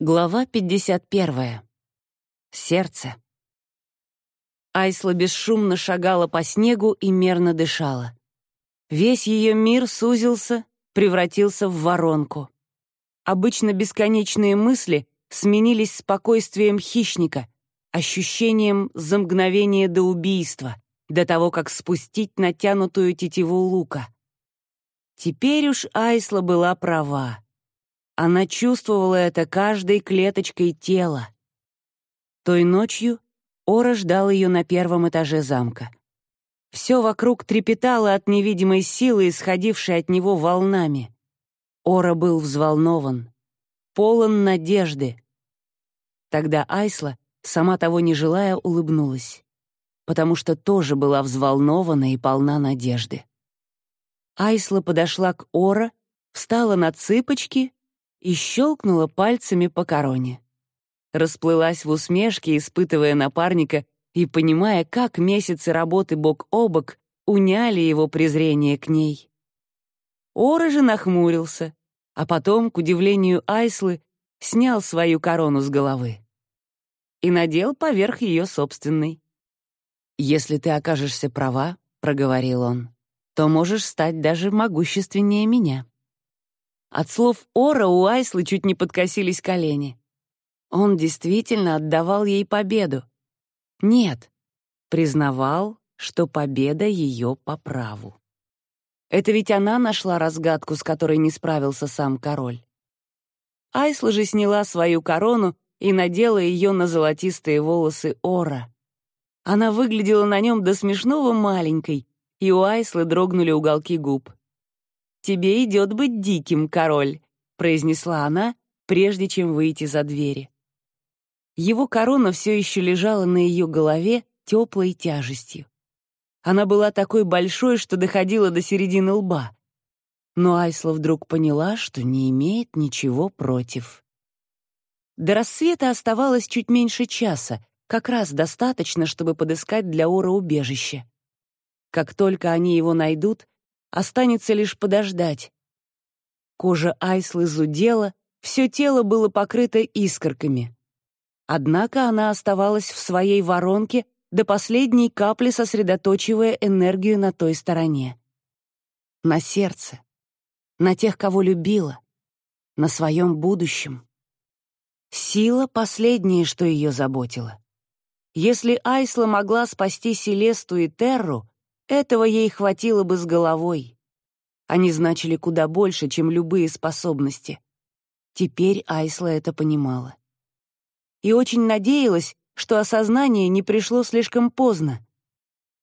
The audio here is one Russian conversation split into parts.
Глава 51. Сердце. Айсла бесшумно шагала по снегу и мерно дышала. Весь ее мир сузился, превратился в воронку. Обычно бесконечные мысли сменились спокойствием хищника, ощущением за мгновение до убийства, до того, как спустить натянутую тетиву лука. Теперь уж Айсла была права. Она чувствовала это каждой клеточкой тела. Той ночью Ора ждал ее на первом этаже замка. Все вокруг трепетало от невидимой силы, исходившей от него волнами. Ора был взволнован, полон надежды. Тогда Айсла, сама того не желая, улыбнулась, потому что тоже была взволнована и полна надежды. Айсла подошла к Ора, встала на цыпочки и щелкнула пальцами по короне. Расплылась в усмешке, испытывая напарника и понимая, как месяцы работы бок о бок уняли его презрение к ней. Ора же нахмурился, а потом, к удивлению Айслы, снял свою корону с головы и надел поверх ее собственной. «Если ты окажешься права», — проговорил он, — «то можешь стать даже могущественнее меня». От слов Ора у Айслы чуть не подкосились колени. Он действительно отдавал ей победу. Нет, признавал, что победа ее по праву. Это ведь она нашла разгадку, с которой не справился сам король. Айсла же сняла свою корону и надела ее на золотистые волосы Ора. Она выглядела на нем до смешного маленькой, и у Айслы дрогнули уголки губ. «Тебе идет быть диким, король», — произнесла она, прежде чем выйти за двери. Его корона все еще лежала на ее голове теплой тяжестью. Она была такой большой, что доходила до середины лба. Но Айсла вдруг поняла, что не имеет ничего против. До рассвета оставалось чуть меньше часа, как раз достаточно, чтобы подыскать для Ора убежище. Как только они его найдут, Останется лишь подождать. Кожа Айслы зудела, все тело было покрыто искорками. Однако она оставалась в своей воронке до последней капли, сосредоточивая энергию на той стороне. На сердце, на тех, кого любила, на своем будущем. Сила — последнее, что ее заботило. Если Айсла могла спасти Селесту и Терру, этого ей хватило бы с головой. Они значили куда больше, чем любые способности. Теперь Айсла это понимала. И очень надеялась, что осознание не пришло слишком поздно.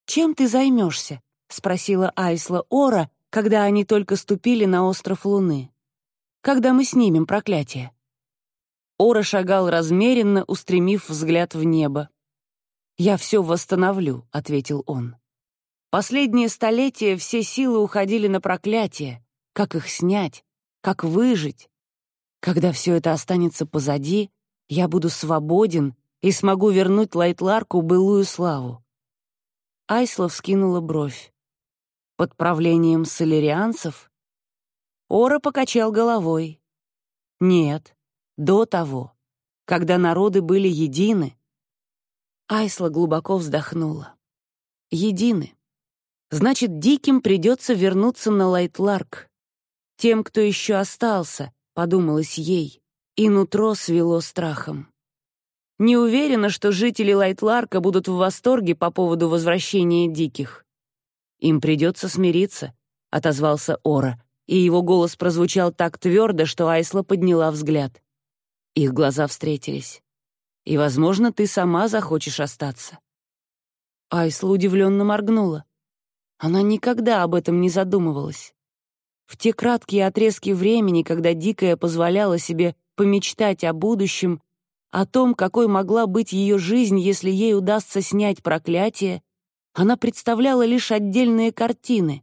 «Чем ты займешься?» — спросила Айсла Ора, когда они только ступили на остров Луны. «Когда мы снимем проклятие?» Ора шагал размеренно, устремив взгляд в небо. «Я все восстановлю», — ответил он. Последние столетия все силы уходили на проклятие. Как их снять? Как выжить? Когда все это останется позади, я буду свободен и смогу вернуть Лайтларку былую славу. Айсла вскинула бровь. Под правлением солерианцев? Оро покачал головой. Нет, до того, когда народы были едины. Айсла глубоко вздохнула. Едины. Значит, диким придется вернуться на Лайтларк. Тем, кто еще остался, подумалось ей, и нутро свело страхом. Не уверена, что жители Лайтларка будут в восторге по поводу возвращения диких. «Им придется смириться», — отозвался Ора, и его голос прозвучал так твердо, что Айсла подняла взгляд. Их глаза встретились. «И, возможно, ты сама захочешь остаться». Айсла удивленно моргнула. Она никогда об этом не задумывалась. В те краткие отрезки времени, когда Дикая позволяла себе помечтать о будущем, о том, какой могла быть ее жизнь, если ей удастся снять проклятие, она представляла лишь отдельные картины.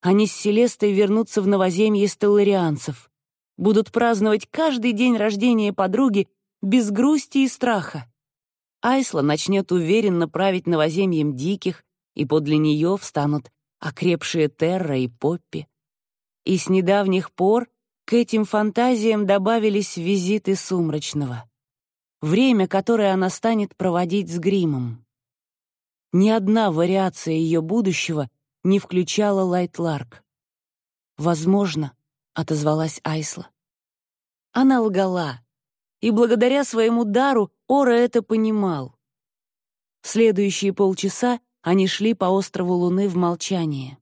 Они с Селестой вернутся в новоземье стелларианцев, будут праздновать каждый день рождения подруги без грусти и страха. Айсла начнет уверенно править новоземьем диких, и подле нее встанут окрепшие Терра и Поппи. И с недавних пор к этим фантазиям добавились визиты Сумрачного. Время, которое она станет проводить с гримом. Ни одна вариация ее будущего не включала Лайт Ларк. «Возможно», — отозвалась Айсла. Она лгала, и благодаря своему дару Ора это понимал. Следующие полчаса они шли по острову Луны в молчании.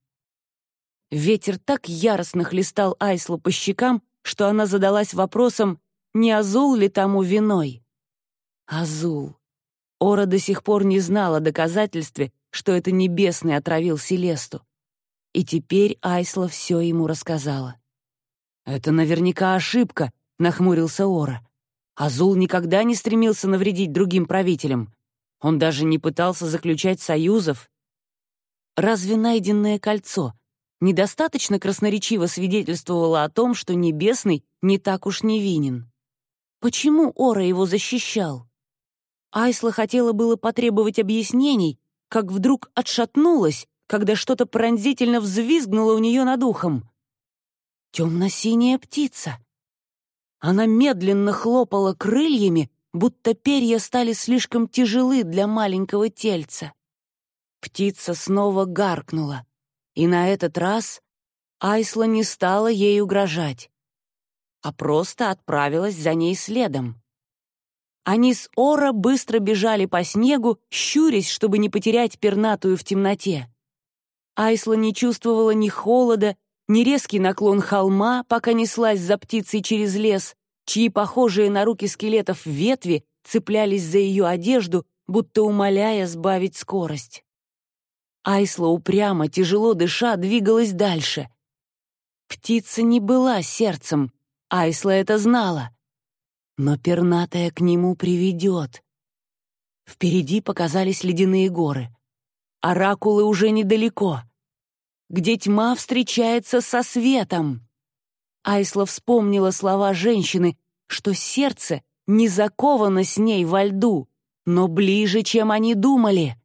Ветер так яростно хлестал Айслу по щекам, что она задалась вопросом, не Азул ли тому виной. Азул. Ора до сих пор не знала о доказательстве, что это Небесный отравил Селесту. И теперь Айсла все ему рассказала. «Это наверняка ошибка», — нахмурился Ора. Азул никогда не стремился навредить другим правителям. Он даже не пытался заключать союзов. Разве найденное кольцо недостаточно красноречиво свидетельствовало о том, что Небесный не так уж невинен. Почему Ора его защищал? Айсла хотела было потребовать объяснений, как вдруг отшатнулась, когда что-то пронзительно взвизгнуло у нее над ухом. Темно-синяя птица. Она медленно хлопала крыльями, будто перья стали слишком тяжелы для маленького тельца. Птица снова гаркнула. И на этот раз Айсла не стала ей угрожать, а просто отправилась за ней следом. Они с Ора быстро бежали по снегу, щурясь, чтобы не потерять пернатую в темноте. Айсла не чувствовала ни холода, ни резкий наклон холма, пока неслась за птицей через лес, чьи похожие на руки скелетов ветви цеплялись за ее одежду, будто умоляя сбавить скорость. Айсла упрямо, тяжело дыша, двигалась дальше. Птица не была сердцем, Айсла это знала. Но пернатая к нему приведет. Впереди показались ледяные горы. Оракулы уже недалеко. Где тьма встречается со светом. Айсла вспомнила слова женщины, что сердце не заковано с ней во льду, но ближе, чем они думали.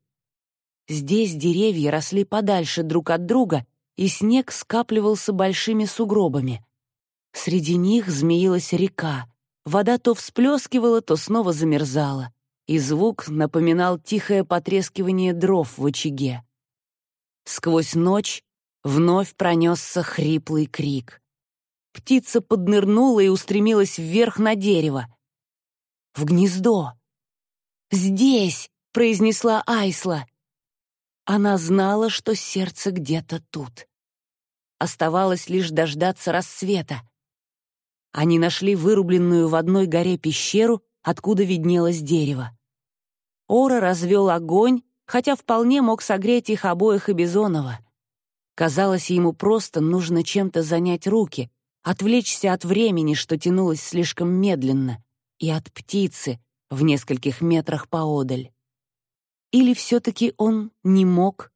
Здесь деревья росли подальше друг от друга, и снег скапливался большими сугробами. Среди них змеилась река. Вода то всплескивала, то снова замерзала, и звук напоминал тихое потрескивание дров в очаге. Сквозь ночь вновь пронесся хриплый крик. Птица поднырнула и устремилась вверх на дерево. «В гнездо!» «Здесь!» — произнесла Айсла. Она знала, что сердце где-то тут. Оставалось лишь дождаться рассвета. Они нашли вырубленную в одной горе пещеру, откуда виднелось дерево. Ора развел огонь, хотя вполне мог согреть их обоих и Бизонова. Казалось, ему просто нужно чем-то занять руки, отвлечься от времени, что тянулось слишком медленно, и от птицы в нескольких метрах поодаль. Или все-таки он не мог?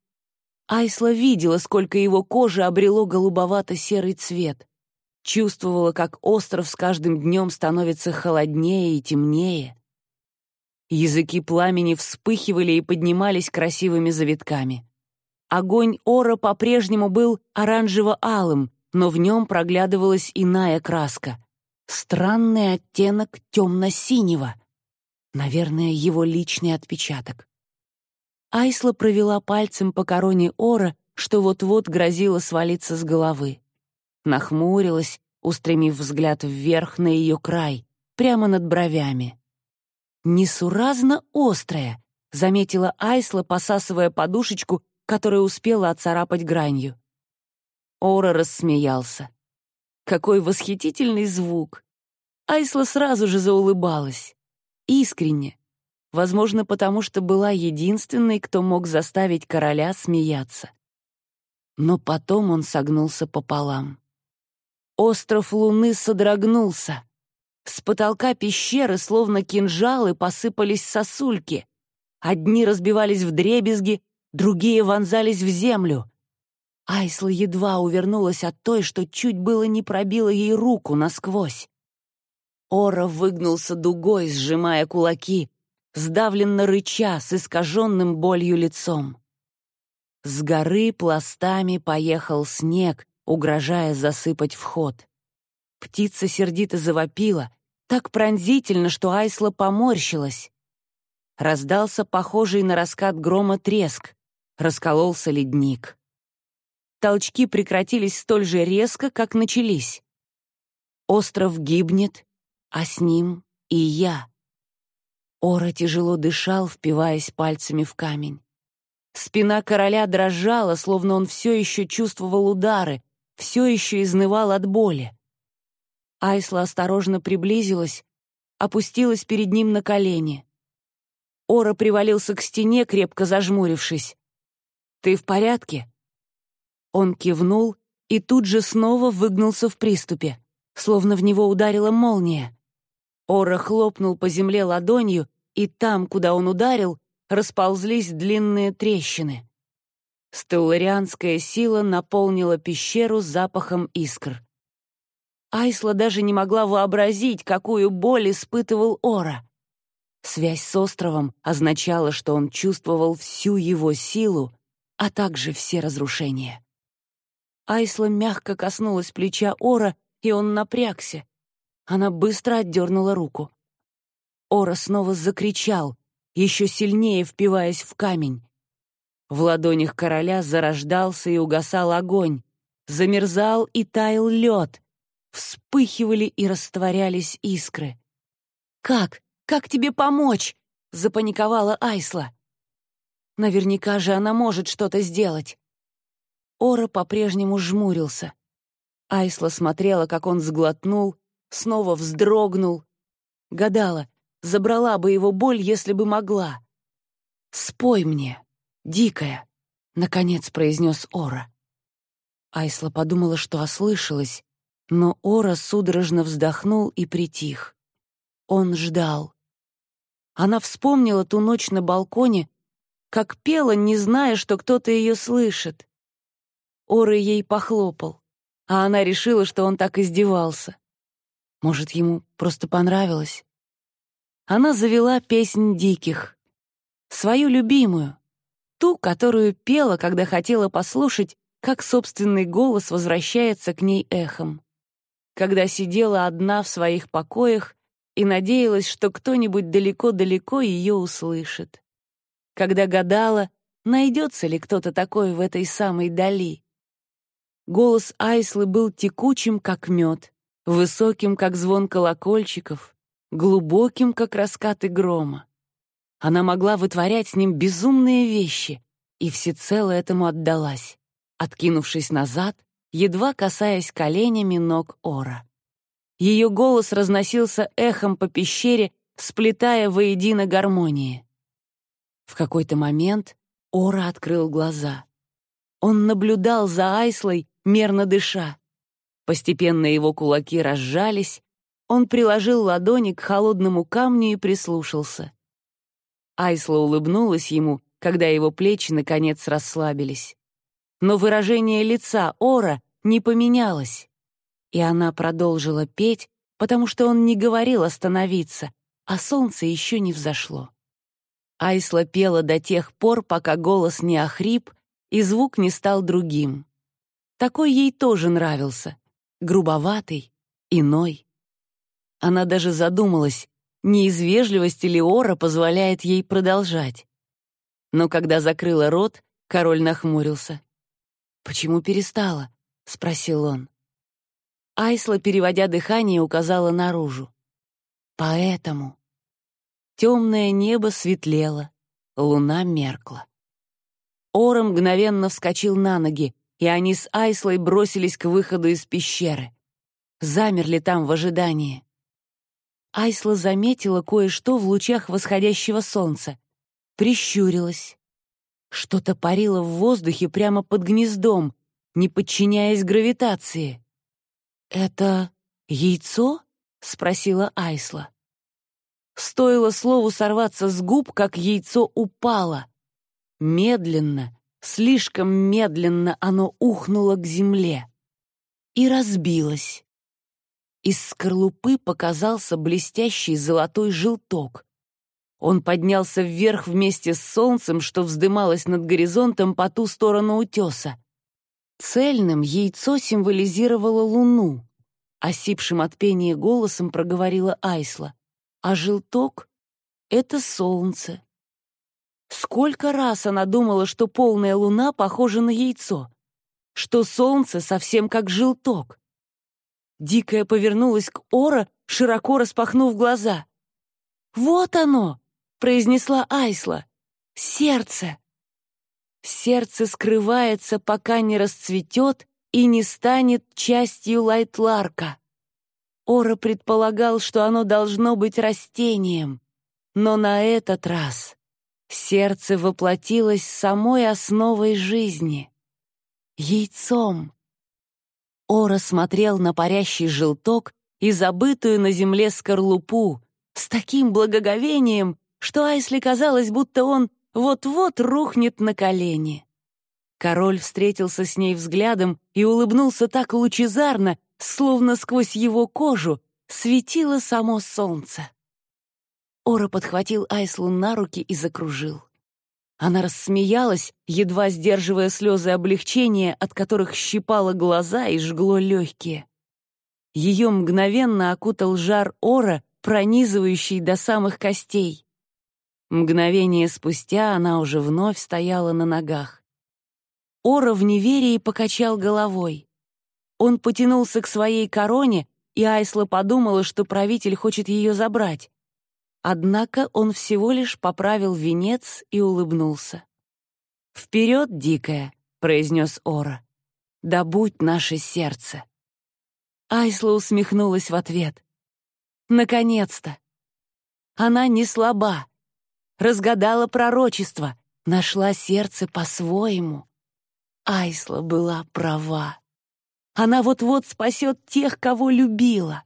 Айсла видела, сколько его кожи обрело голубовато-серый цвет. Чувствовала, как остров с каждым днем становится холоднее и темнее. Языки пламени вспыхивали и поднимались красивыми завитками. Огонь ора по-прежнему был оранжево-алым, но в нем проглядывалась иная краска. Странный оттенок темно-синего. Наверное, его личный отпечаток. Айсла провела пальцем по короне ора, что вот-вот грозило свалиться с головы. Нахмурилась, устремив взгляд вверх на ее край, прямо над бровями. «Несуразно острая», — заметила Айсла, посасывая подушечку, которая успела отцарапать гранью. Ора рассмеялся. Какой восхитительный звук! Айсла сразу же заулыбалась. Искренне, Возможно, потому что была единственной, кто мог заставить короля смеяться. Но потом он согнулся пополам. Остров Луны содрогнулся. С потолка пещеры, словно кинжалы, посыпались сосульки. Одни разбивались в дребезги, другие вонзались в землю. Айсла едва увернулась от той, что чуть было не пробила ей руку насквозь. Ора выгнулся дугой, сжимая кулаки, сдавленно рыча с искаженным болью лицом. С горы пластами поехал снег, угрожая засыпать вход. Птица сердито завопила, так пронзительно, что Айсла поморщилась. Раздался похожий на раскат грома треск, раскололся ледник. Толчки прекратились столь же резко, как начались. Остров гибнет, а с ним и я. Ора тяжело дышал, впиваясь пальцами в камень. Спина короля дрожала, словно он все еще чувствовал удары, все еще изнывал от боли. Айсла осторожно приблизилась, опустилась перед ним на колени. Ора привалился к стене, крепко зажмурившись. «Ты в порядке?» Он кивнул и тут же снова выгнулся в приступе, словно в него ударила молния. Ора хлопнул по земле ладонью, и там, куда он ударил, расползлись длинные трещины. Стелларианская сила наполнила пещеру запахом искр. Айсла даже не могла вообразить, какую боль испытывал Ора. Связь с островом означала, что он чувствовал всю его силу, а также все разрушения. Айсла мягко коснулась плеча Ора, и он напрягся. Она быстро отдернула руку. Ора снова закричал, еще сильнее впиваясь в камень. В ладонях короля зарождался и угасал огонь, замерзал и таял лед, вспыхивали и растворялись искры. «Как? Как тебе помочь?» — запаниковала Айсла. Наверняка же она может что-то сделать. Ора по-прежнему жмурился. Айсла смотрела, как он сглотнул, снова вздрогнул. Гадала, забрала бы его боль, если бы могла. «Спой мне, дикая», — наконец произнес Ора. Айсла подумала, что ослышалась, но Ора судорожно вздохнул и притих. Он ждал. Она вспомнила ту ночь на балконе, как пела, не зная, что кто-то ее слышит. Ора ей похлопал, а она решила, что он так издевался. Может, ему просто понравилось? Она завела песнь диких, свою любимую, ту, которую пела, когда хотела послушать, как собственный голос возвращается к ней эхом когда сидела одна в своих покоях и надеялась, что кто-нибудь далеко-далеко ее услышит. Когда гадала, найдется ли кто-то такой в этой самой дали. Голос Айслы был текучим, как мед, высоким, как звон колокольчиков, глубоким, как раскаты грома. Она могла вытворять с ним безумные вещи и всецело этому отдалась, откинувшись назад едва касаясь коленями ног Ора. Ее голос разносился эхом по пещере, сплетая воедино гармонии. В какой-то момент Ора открыл глаза. Он наблюдал за Айслой, мерно дыша. Постепенно его кулаки разжались, он приложил ладони к холодному камню и прислушался. Айсла улыбнулась ему, когда его плечи наконец расслабились но выражение лица Ора не поменялось. И она продолжила петь, потому что он не говорил остановиться, а солнце еще не взошло. Айсла пела до тех пор, пока голос не охрип и звук не стал другим. Такой ей тоже нравился, грубоватый, иной. Она даже задумалась, не из вежливости ли Ора позволяет ей продолжать. Но когда закрыла рот, король нахмурился. «Почему перестала?» — спросил он. Айсла, переводя дыхание, указала наружу. «Поэтому». Темное небо светлело, луна меркла. Ора мгновенно вскочил на ноги, и они с Айслой бросились к выходу из пещеры. Замерли там в ожидании. Айсла заметила кое-что в лучах восходящего солнца. Прищурилась. Что-то парило в воздухе прямо под гнездом, не подчиняясь гравитации. «Это яйцо?» — спросила Айсла. Стоило слову сорваться с губ, как яйцо упало. Медленно, слишком медленно оно ухнуло к земле и разбилось. Из скорлупы показался блестящий золотой желток. Он поднялся вверх вместе с солнцем, что вздымалось над горизонтом по ту сторону утеса. Цельным яйцо символизировало луну. — осипшим от пения голосом проговорила Айсла. «А желток — это солнце». Сколько раз она думала, что полная луна похожа на яйцо, что солнце совсем как желток. Дикая повернулась к Ора, широко распахнув глаза. «Вот оно!» — произнесла Айсла. «Сердце!» Сердце скрывается, пока не расцветет и не станет частью Лайтларка. Ора предполагал, что оно должно быть растением, но на этот раз сердце воплотилось самой основой жизни — яйцом. Ора смотрел на парящий желток и забытую на земле скорлупу с таким благоговением, что Айсли казалось, будто он вот-вот рухнет на колени. Король встретился с ней взглядом и улыбнулся так лучезарно, словно сквозь его кожу светило само солнце. Ора подхватил Айслу на руки и закружил. Она рассмеялась, едва сдерживая слезы облегчения, от которых щипало глаза и жгло легкие. Ее мгновенно окутал жар ора, пронизывающий до самых костей. Мгновение спустя она уже вновь стояла на ногах. Ора в неверии покачал головой. Он потянулся к своей короне, и Айсла подумала, что правитель хочет ее забрать. Однако он всего лишь поправил венец и улыбнулся. «Вперед, дикая!» — произнес Ора. «Да будь наше сердце!» Айсла усмехнулась в ответ. «Наконец-то!» Она не слаба, разгадала пророчество, нашла сердце по-своему. Айсла была права. Она вот-вот спасет тех, кого любила.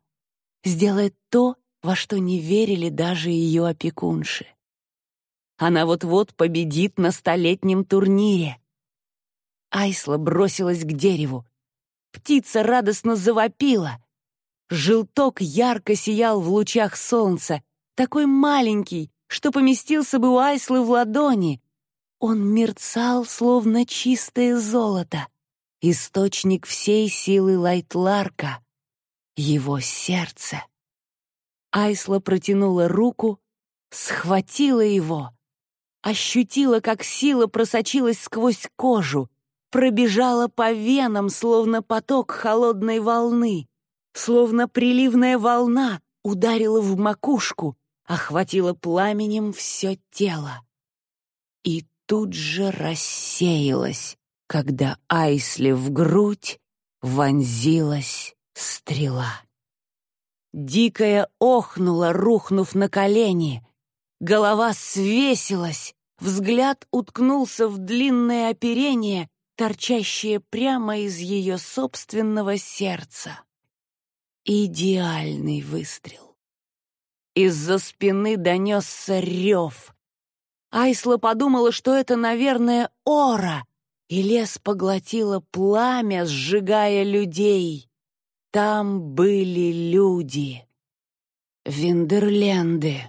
Сделает то, во что не верили даже ее опекунши. Она вот-вот победит на столетнем турнире. Айсла бросилась к дереву. Птица радостно завопила. Желток ярко сиял в лучах солнца, такой маленький, что поместился бы у Айслы в ладони. Он мерцал, словно чистое золото, источник всей силы Лайтларка, его сердце. Айсла протянула руку, схватила его, ощутила, как сила просочилась сквозь кожу, пробежала по венам, словно поток холодной волны, словно приливная волна ударила в макушку, охватила пламенем все тело. И тут же рассеялась, когда Айсли в грудь вонзилась стрела. Дикая охнула, рухнув на колени. Голова свесилась, взгляд уткнулся в длинное оперение, торчащее прямо из ее собственного сердца. Идеальный выстрел. Из-за спины донесся рев. Айсла подумала, что это, наверное, ора, и лес поглотило пламя, сжигая людей. Там были люди. Виндерленды.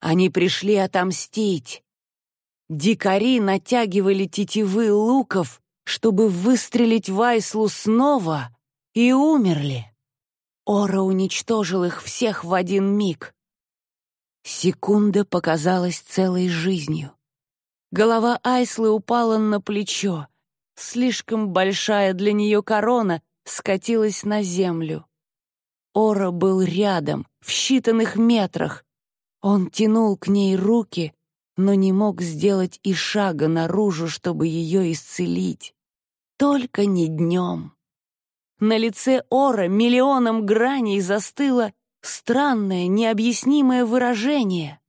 Они пришли отомстить. Дикари натягивали тетивы луков, чтобы выстрелить в Айслу снова, и умерли. Ора уничтожил их всех в один миг. Секунда показалась целой жизнью. Голова Айслы упала на плечо. Слишком большая для нее корона скатилась на землю. Ора был рядом, в считанных метрах. Он тянул к ней руки, но не мог сделать и шага наружу, чтобы ее исцелить. Только не днем. На лице Ора миллионом граней застыло странное, необъяснимое выражение.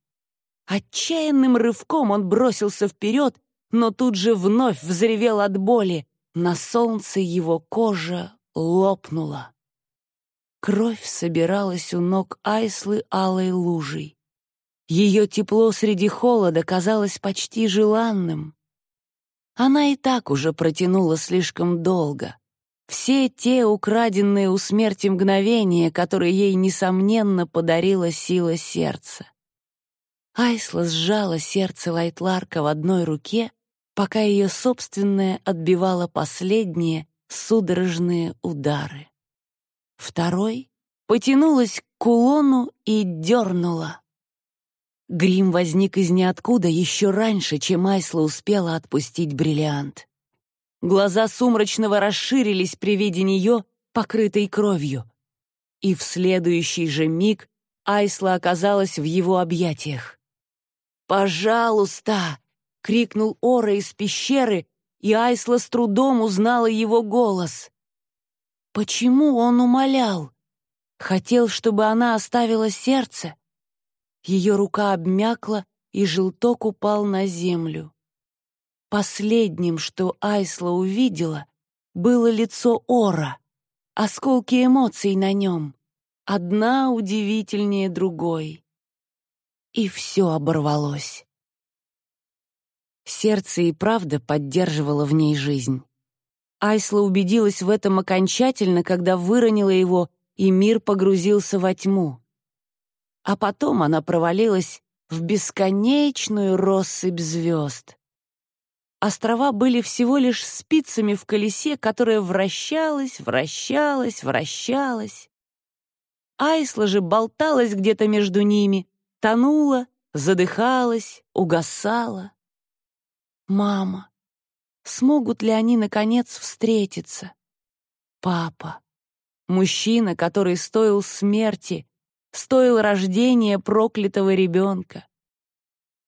Отчаянным рывком он бросился вперед, но тут же вновь взревел от боли. На солнце его кожа лопнула. Кровь собиралась у ног Айслы алой лужей. Ее тепло среди холода казалось почти желанным. Она и так уже протянула слишком долго. Все те украденные у смерти мгновения, которые ей, несомненно, подарила сила сердца. Айсла сжала сердце Лайтларка в одной руке, пока ее собственное отбивало последние судорожные удары. Второй потянулась к кулону и дернула. Грим возник из ниоткуда еще раньше, чем Айсла успела отпустить бриллиант. Глаза сумрачного расширились при виде нее, покрытой кровью. И в следующий же миг Айсла оказалась в его объятиях. «Пожалуйста!» — крикнул Ора из пещеры, и Айсла с трудом узнала его голос. Почему он умолял? Хотел, чтобы она оставила сердце? Ее рука обмякла, и желток упал на землю. Последним, что Айсла увидела, было лицо Ора, осколки эмоций на нем, одна удивительнее другой. И все оборвалось. Сердце и правда поддерживало в ней жизнь. Айсла убедилась в этом окончательно, когда выронила его, и мир погрузился во тьму. А потом она провалилась в бесконечную россыпь звезд. Острова были всего лишь спицами в колесе, которое вращалось, вращалось, вращалось. Айсла же болталась где-то между ними, тонула, задыхалась, угасала. Мама. Смогут ли они, наконец, встретиться? Папа. Мужчина, который стоил смерти, стоил рождения проклятого ребенка.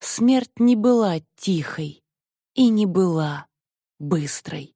Смерть не была тихой и не была быстрой.